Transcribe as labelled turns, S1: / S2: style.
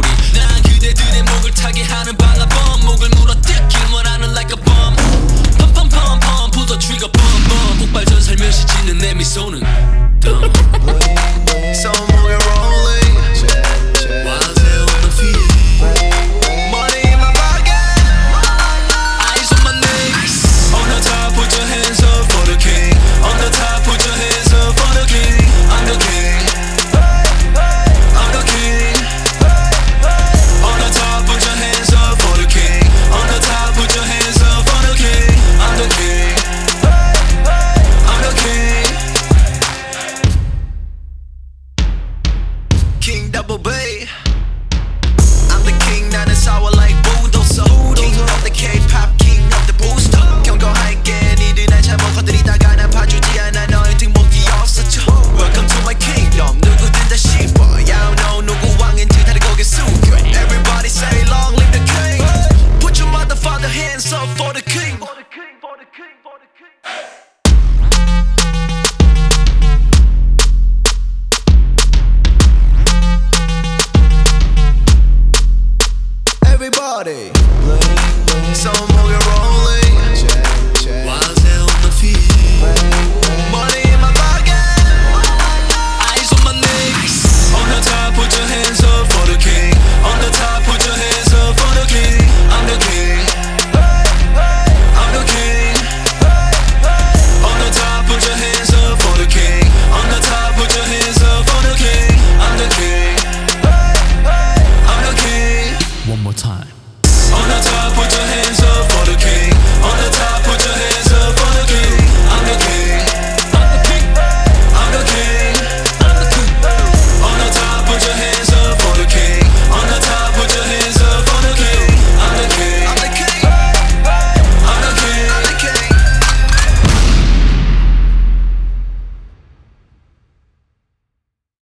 S1: 우리
S2: hands up for the king. For the king, for the king, for the king. Everybody.